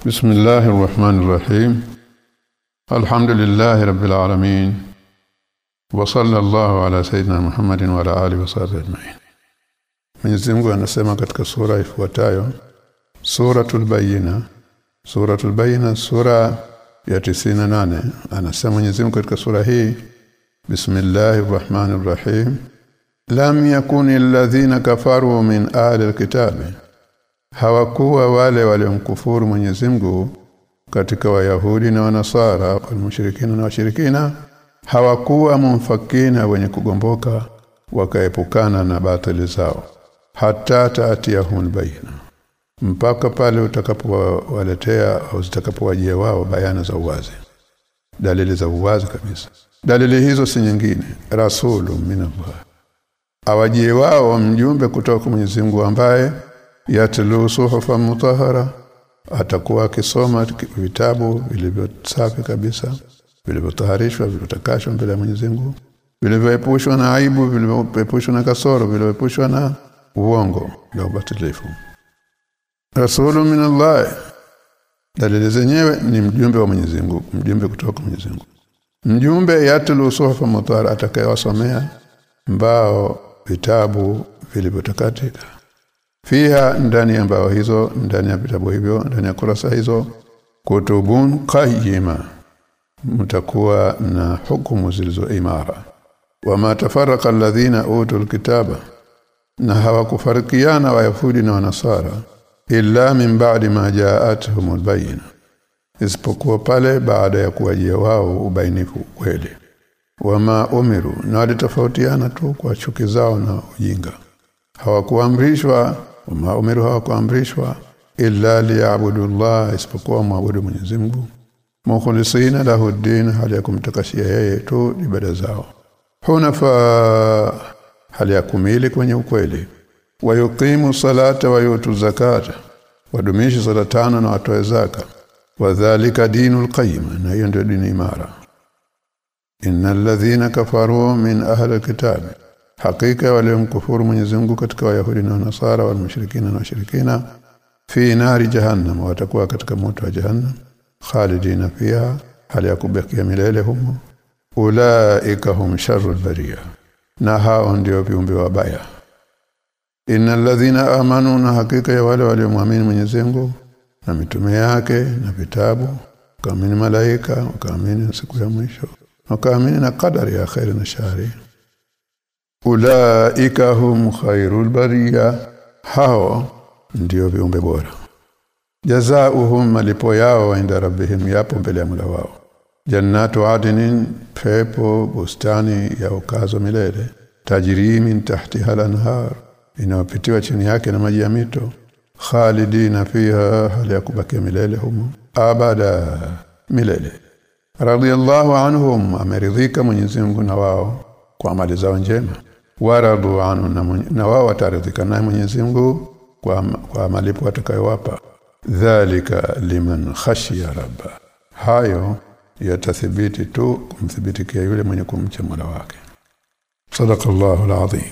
بسم الله الرحمن الرحيم الحمد لله رب العالمين وصلى الله على سيدنا محمد وعلى اله وصحبه اجمعين Mwenyezi Mungu anasema katika sura ifuatayo Suratul Bayyina Suratul Bayyina sura ya 98 anasema Mwenyezi Mungu katika sura hii Bismillahir Rahmanir Rahim Lam yakuni alladhina kafaru min ahli alkitabi hawakuwa wale waliomkufuru Mwenyezi Mungu katika wayahudi na wanasara walmushirikina na washirikina. Hawakuwa mumfakina wenye kugomboka wakaepukana na batili zao hata taatiyahun baina mpaka pale utakapowaletea au zitakapowajia wao bayana za uwazi. Dalili za uwazi kabisa. Dalili hizo si nyingine. Rasulu minallah. Awajie wao mjumbe kutoka kwa Mwenyezi Mungu ambaye yatlu suhufa mutahara atakuwa akisoma vitabu vilivyosafi kabisa vilivyotaharishwa vilivyotakashwa mbele ya Mwenyezi Mungu vilivyoepushwa na aibu vilivyoepushwa na kasoro vilivyoepushwa na uongo na ubatilifu. Rasulun min Allah dalili zenyewe ni mjumbe wa Mwenyezi Mungu mjumbe kutoka kwa Mwenyezi Mungu. Mjumbe yatlu suhufa mutahara atakayewasomea mbao vitabu vilivyotakatika Fiha ndani ya mbao hizo ndani ya vitabu hivyo ndani ya kurasa hizo kutubun qayyima mtakuwa na hukumu zilizo imara. Wama tafarraqa alladhina utul kitaba na hawakufarikiana wayahudi na wanasara illa min ba'di ma ja'atuhumul bayyina isipokuwa pale baada ya kuwajia wao ubainifu kweli. Wama umiru na walitofautiana tu kwa chuki zao na ujinga. Hawakuamrishwa wama umiru hawakuamrishwa illa liya'budu Allah isipokuwa maabudu Mwenyezi Mungu. Mukhlisina lahu din hali ya kumtakashia yeye tu ibada zao. Hunafa hali ya kumili kwenye ukweli. Wayuqimu salata wa yutu zakata. Wadumishi sala tano na watoe zaka. Wadhālika dinul qayyim na hiyo ndio dini imara. Innal ladhina kafaru min ahli alkitab hakika waliomkufuru Mwenyezi Mungu katika wayahudi na nasara wa mushrikina na washirikina fi nari jahannam watakuwa katika moto wa jahannam khalidina fiha hali ya kubakia milele humo. Ulaika hum sharrul bariya na hao ndio viumbe wabaya. Innal ladhina amanu na hakika ya wale waliomwamini Mwenyezi Mungu na mitume yake na vitabu kaamini malaika wakaamini siku ya mwisho wakaamini na kadari ya khairi na shari ulaika hum khairul bariya. Hao ndio viumbe bora. Jazaohum malipo yao inda rabbihim yapo mbele ya mula wao. Jannatu adnin pepo bustani ya ukazo milele. Tajri min tahtiha lanhar inapitiwa chini yake na maji ya mito. Khalidina fiha hali ya kubakia milele humo. Abada milele. Radiyallahu anhum ameridhika Mwenyezi Mungu na wao kwa amali zao njema waradu anhu na, na wao wataridhika naye Mwenyezi Mungu kwa kwa malipo atakayowapa. Dhalika liman khashiya rabba. Hayo yatathibiti tu kumthibitikia yule mwenye kumcha Mola wake. Sadaqallahu alazim